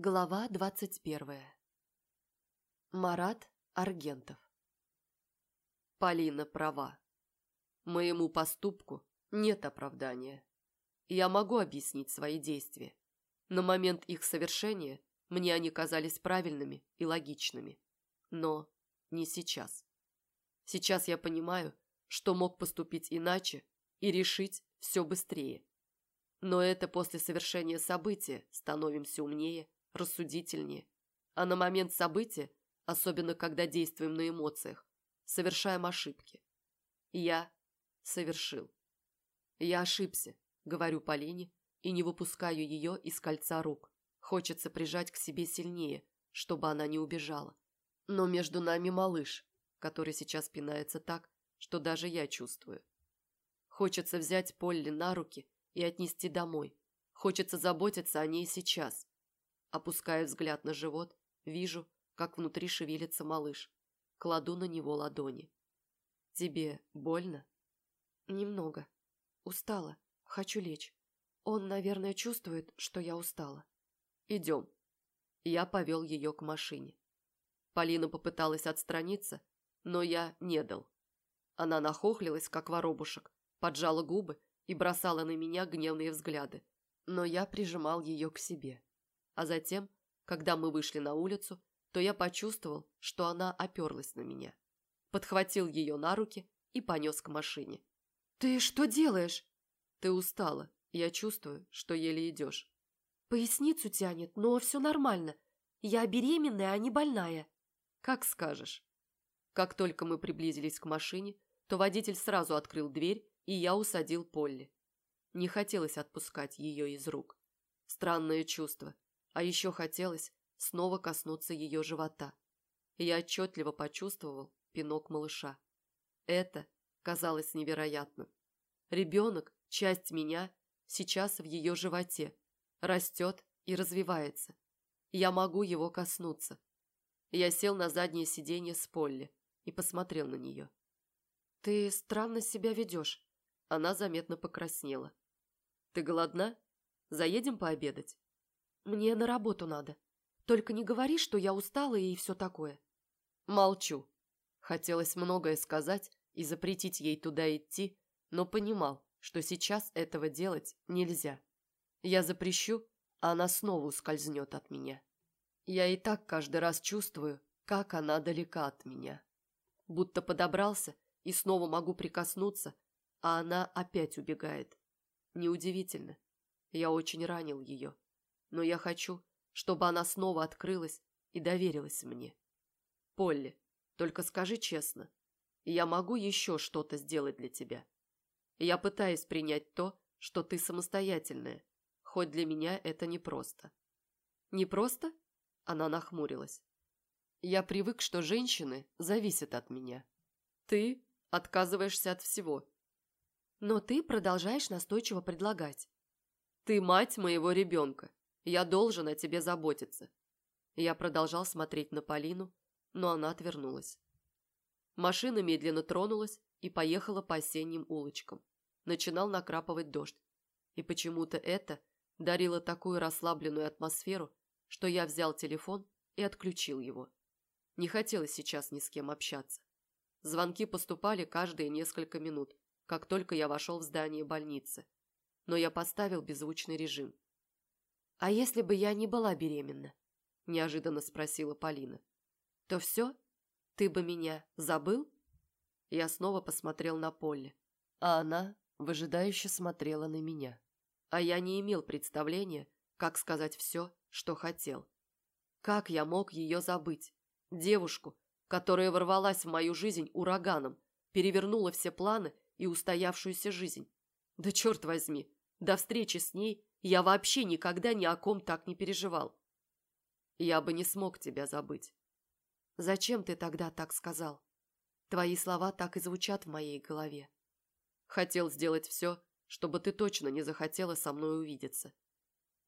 Глава двадцать первая. Марат Аргентов. Полина права. Моему поступку нет оправдания. Я могу объяснить свои действия. На момент их совершения мне они казались правильными и логичными. Но не сейчас. Сейчас я понимаю, что мог поступить иначе и решить все быстрее. Но это после совершения события становимся умнее, рассудительнее. А на момент события, особенно когда действуем на эмоциях, совершаем ошибки. Я совершил. Я ошибся, говорю Полине, и не выпускаю ее из кольца рук. Хочется прижать к себе сильнее, чтобы она не убежала. Но между нами малыш, который сейчас пинается так, что даже я чувствую. Хочется взять Полли на руки и отнести домой. Хочется заботиться о ней сейчас. Опуская взгляд на живот, вижу, как внутри шевелится малыш. Кладу на него ладони. «Тебе больно?» «Немного. Устала. Хочу лечь. Он, наверное, чувствует, что я устала». «Идем». Я повел ее к машине. Полина попыталась отстраниться, но я не дал. Она нахохлилась, как воробушек, поджала губы и бросала на меня гневные взгляды, но я прижимал ее к себе. А затем, когда мы вышли на улицу, то я почувствовал, что она оперлась на меня. Подхватил ее на руки и понес к машине. «Ты что делаешь?» «Ты устала. Я чувствую, что еле идешь». «Поясницу тянет, но все нормально. Я беременная, а не больная». «Как скажешь». Как только мы приблизились к машине, то водитель сразу открыл дверь, и я усадил Полли. Не хотелось отпускать ее из рук. Странное чувство. А еще хотелось снова коснуться ее живота. Я отчетливо почувствовал пинок малыша. Это казалось невероятным. Ребенок, часть меня, сейчас в ее животе, растет и развивается. Я могу его коснуться. Я сел на заднее сиденье с Полли и посмотрел на нее. «Ты странно себя ведешь». Она заметно покраснела. «Ты голодна? Заедем пообедать?» «Мне на работу надо. Только не говори, что я устала и все такое». «Молчу». Хотелось многое сказать и запретить ей туда идти, но понимал, что сейчас этого делать нельзя. Я запрещу, а она снова ускользнет от меня. Я и так каждый раз чувствую, как она далека от меня. Будто подобрался и снова могу прикоснуться, а она опять убегает. Неудивительно. Я очень ранил ее. Но я хочу, чтобы она снова открылась и доверилась мне. Полли, только скажи честно, я могу еще что-то сделать для тебя? Я пытаюсь принять то, что ты самостоятельная, хоть для меня это непросто. Непросто? Она нахмурилась. Я привык, что женщины зависят от меня. Ты Отказываешься от всего. Но ты продолжаешь настойчиво предлагать. Ты мать моего ребенка. Я должен о тебе заботиться. Я продолжал смотреть на Полину, но она отвернулась. Машина медленно тронулась и поехала по осенним улочкам. Начинал накрапывать дождь. И почему-то это дарило такую расслабленную атмосферу, что я взял телефон и отключил его. Не хотелось сейчас ни с кем общаться. Звонки поступали каждые несколько минут, как только я вошел в здание больницы. Но я поставил беззвучный режим. «А если бы я не была беременна?» – неожиданно спросила Полина. «То все? Ты бы меня забыл?» Я снова посмотрел на Полли, а она выжидающе смотрела на меня. А я не имел представления, как сказать все, что хотел. Как я мог ее забыть? Девушку, которая ворвалась в мою жизнь ураганом, перевернула все планы и устоявшуюся жизнь. Да черт возьми, до встречи с ней я вообще никогда ни о ком так не переживал. Я бы не смог тебя забыть. Зачем ты тогда так сказал? Твои слова так и звучат в моей голове. Хотел сделать все, чтобы ты точно не захотела со мной увидеться.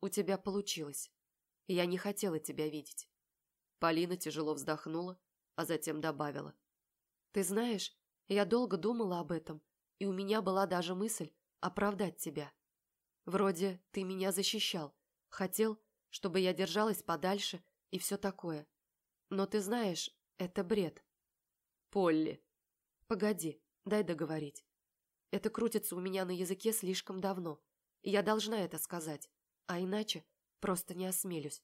У тебя получилось. Я не хотела тебя видеть. Полина тяжело вздохнула а затем добавила. «Ты знаешь, я долго думала об этом, и у меня была даже мысль оправдать тебя. Вроде ты меня защищал, хотел, чтобы я держалась подальше и все такое. Но ты знаешь, это бред. Полли. Погоди, дай договорить. Это крутится у меня на языке слишком давно, и я должна это сказать, а иначе просто не осмелюсь.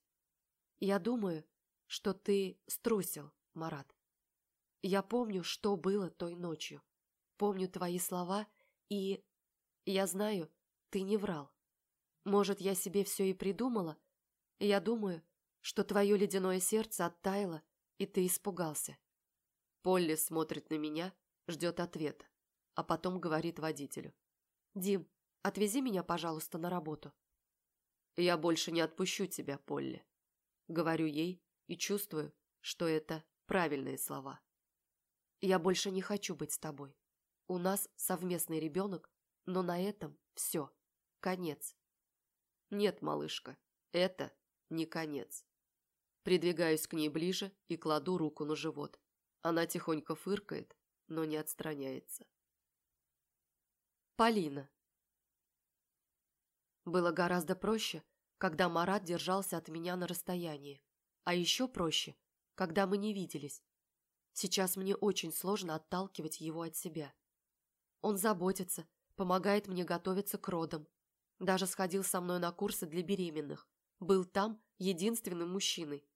Я думаю, что ты струсил, Марат. Я помню, что было той ночью. Помню твои слова, и... Я знаю, ты не врал. Может, я себе все и придумала? Я думаю, что твое ледяное сердце оттаяло, и ты испугался. Полли смотрит на меня, ждет ответа, а потом говорит водителю. «Дим, отвези меня, пожалуйста, на работу». «Я больше не отпущу тебя, Полли», — говорю ей и чувствую, что это правильные слова. «Я больше не хочу быть с тобой. У нас совместный ребенок, но на этом все. Конец». «Нет, малышка, это не конец». Придвигаюсь к ней ближе и кладу руку на живот. Она тихонько фыркает, но не отстраняется. Полина. Было гораздо проще, когда Марат держался от меня на расстоянии. А еще проще, когда мы не виделись. Сейчас мне очень сложно отталкивать его от себя. Он заботится, помогает мне готовиться к родам. Даже сходил со мной на курсы для беременных. Был там единственным мужчиной.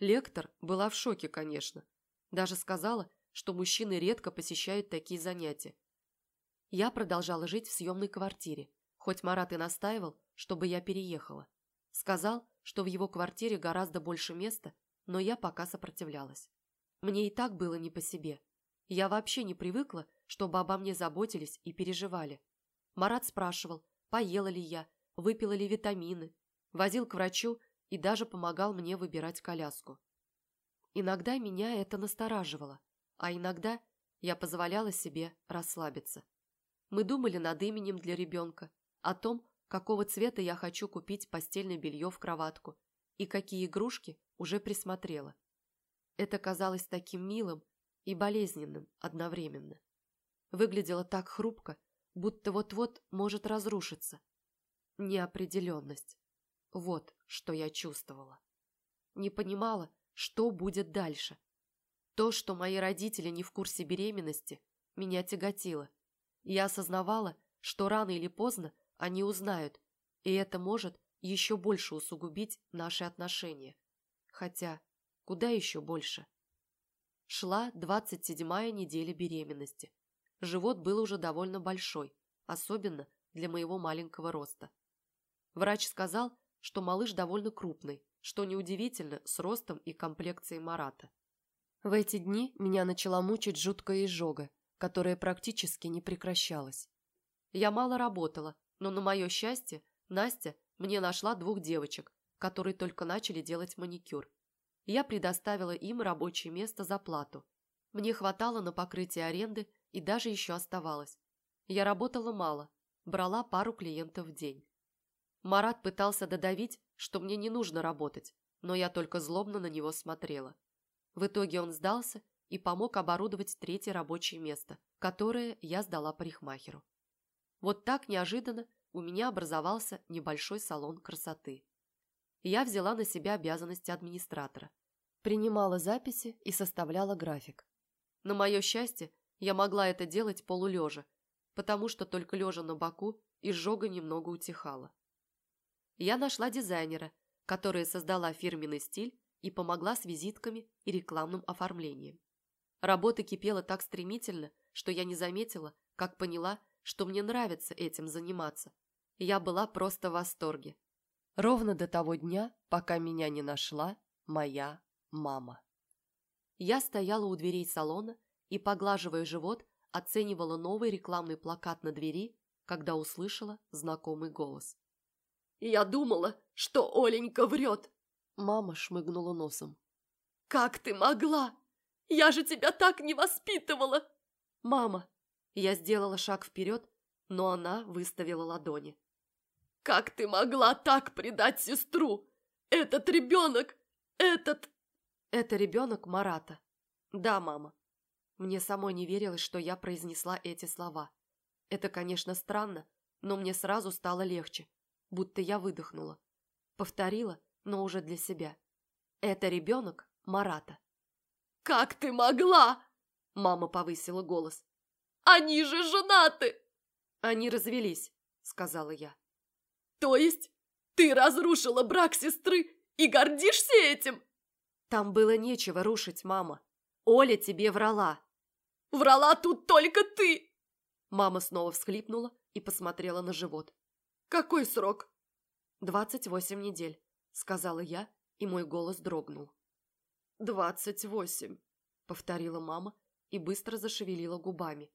Лектор была в шоке, конечно. Даже сказала, что мужчины редко посещают такие занятия. Я продолжала жить в съемной квартире, хоть Марат и настаивал, чтобы я переехала. Сказал, что в его квартире гораздо больше места, но я пока сопротивлялась. Мне и так было не по себе. Я вообще не привыкла, чтобы обо мне заботились и переживали. Марат спрашивал, поела ли я, выпила ли витамины, возил к врачу и даже помогал мне выбирать коляску. Иногда меня это настораживало, а иногда я позволяла себе расслабиться. Мы думали над именем для ребенка, о том, какого цвета я хочу купить постельное белье в кроватку и какие игрушки уже присмотрела. Это казалось таким милым и болезненным одновременно. Выглядело так хрупко, будто вот-вот может разрушиться. Неопределенность. Вот что я чувствовала. Не понимала, что будет дальше. То, что мои родители не в курсе беременности, меня тяготило. Я осознавала, что рано или поздно они узнают, и это может еще больше усугубить наши отношения. Хотя, куда еще больше? Шла двадцать седьмая неделя беременности. Живот был уже довольно большой, особенно для моего маленького роста. Врач сказал, что малыш довольно крупный, что неудивительно с ростом и комплекцией Марата. В эти дни меня начала мучить жуткая изжога, которая практически не прекращалась. Я мало работала, но на мое счастье Настя мне нашла двух девочек, которые только начали делать маникюр. Я предоставила им рабочее место за плату. Мне хватало на покрытие аренды и даже еще оставалось. Я работала мало, брала пару клиентов в день. Марат пытался додавить, что мне не нужно работать, но я только злобно на него смотрела. В итоге он сдался и помог оборудовать третье рабочее место, которое я сдала парикмахеру. Вот так неожиданно у меня образовался небольшой салон красоты. Я взяла на себя обязанности администратора, принимала записи и составляла график. На мое счастье, я могла это делать полулежа, потому что только лежа на боку изжога немного утихала я нашла дизайнера, которая создала фирменный стиль и помогла с визитками и рекламным оформлением. Работа кипела так стремительно, что я не заметила, как поняла, что мне нравится этим заниматься. Я была просто в восторге. Ровно до того дня, пока меня не нашла моя мама. Я стояла у дверей салона и, поглаживая живот, оценивала новый рекламный плакат на двери, когда услышала знакомый голос. Я думала, что Оленька врет. Мама шмыгнула носом. Как ты могла? Я же тебя так не воспитывала. Мама. Я сделала шаг вперед, но она выставила ладони. Как ты могла так предать сестру? Этот ребенок, этот... Это ребенок Марата. Да, мама. Мне самой не верилось, что я произнесла эти слова. Это, конечно, странно, но мне сразу стало легче будто я выдохнула. Повторила, но уже для себя. Это ребенок Марата. «Как ты могла?» Мама повысила голос. «Они же женаты!» «Они развелись», — сказала я. «То есть ты разрушила брак сестры и гордишься этим?» «Там было нечего рушить, мама. Оля тебе врала». «Врала тут только ты!» Мама снова всхлипнула и посмотрела на живот. «Какой срок?» «Двадцать восемь недель», — сказала я, и мой голос дрогнул. «Двадцать восемь», — повторила мама и быстро зашевелила губами.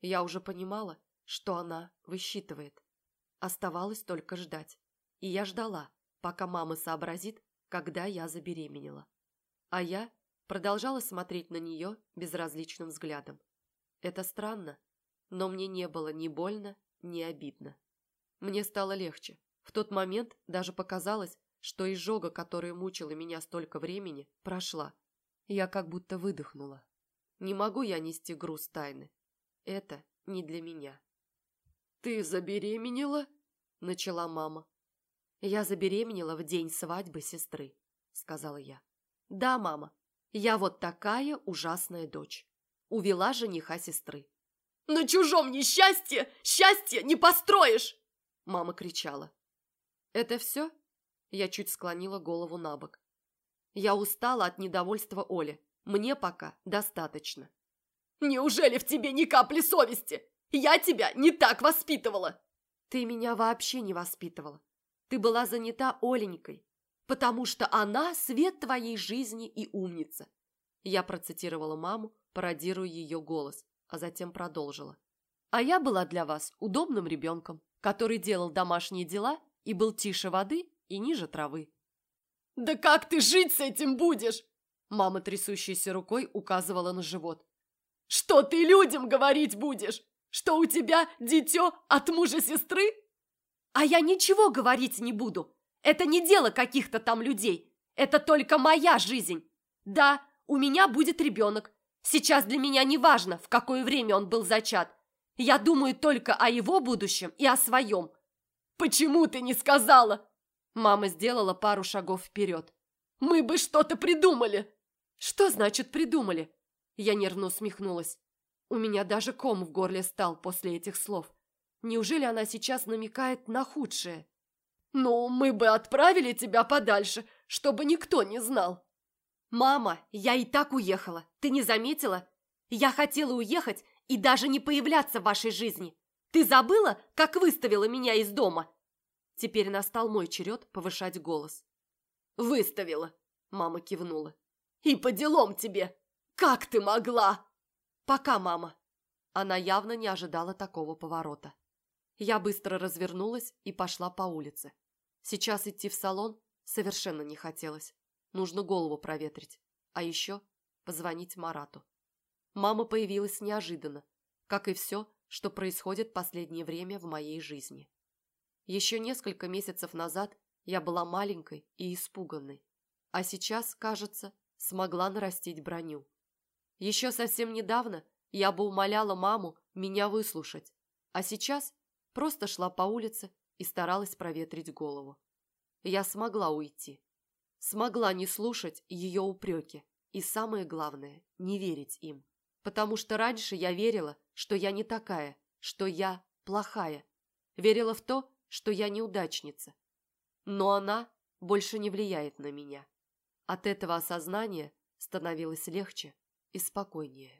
Я уже понимала, что она высчитывает. Оставалось только ждать. И я ждала, пока мама сообразит, когда я забеременела. А я продолжала смотреть на нее безразличным взглядом. Это странно, но мне не было ни больно, ни обидно. Мне стало легче. В тот момент даже показалось, что изжога, которая мучила меня столько времени, прошла. Я как будто выдохнула. Не могу я нести груз тайны. Это не для меня. «Ты забеременела?» – начала мама. «Я забеременела в день свадьбы сестры», – сказала я. «Да, мама, я вот такая ужасная дочь. Увела жениха сестры». «На чужом несчастье счастье не построишь!» Мама кричала. «Это все?» Я чуть склонила голову на бок. Я устала от недовольства Оли. Мне пока достаточно. «Неужели в тебе ни капли совести? Я тебя не так воспитывала!» «Ты меня вообще не воспитывала. Ты была занята Оленькой, потому что она свет твоей жизни и умница». Я процитировала маму, пародируя ее голос, а затем продолжила. «А я была для вас удобным ребенком, который делал домашние дела и был тише воды и ниже травы». «Да как ты жить с этим будешь?» Мама, трясущейся рукой, указывала на живот. «Что ты людям говорить будешь? Что у тебя дитё от мужа сестры?» «А я ничего говорить не буду. Это не дело каких-то там людей. Это только моя жизнь. Да, у меня будет ребенок. Сейчас для меня не важно, в какое время он был зачат. Я думаю только о его будущем и о своем. Почему ты не сказала? Мама сделала пару шагов вперед. Мы бы что-то придумали. Что значит придумали? Я нервно усмехнулась. У меня даже ком в горле стал после этих слов. Неужели она сейчас намекает на худшее? «Ну, мы бы отправили тебя подальше, чтобы никто не знал». «Мама, я и так уехала. Ты не заметила? Я хотела уехать и даже не появляться в вашей жизни. Ты забыла, как выставила меня из дома?» Теперь настал мой черед повышать голос. «Выставила», — мама кивнула. «И по делам тебе! Как ты могла?» «Пока, мама». Она явно не ожидала такого поворота. Я быстро развернулась и пошла по улице. Сейчас идти в салон совершенно не хотелось. Нужно голову проветрить. А еще позвонить Марату. Мама появилась неожиданно, как и все, что происходит последнее время в моей жизни. Еще несколько месяцев назад я была маленькой и испуганной, а сейчас, кажется, смогла нарастить броню. Еще совсем недавно я бы умоляла маму меня выслушать, а сейчас просто шла по улице и старалась проветрить голову. Я смогла уйти. Смогла не слушать ее упреки и, самое главное, не верить им. Потому что раньше я верила, что я не такая, что я плохая. Верила в то, что я неудачница. Но она больше не влияет на меня. От этого осознания становилось легче и спокойнее.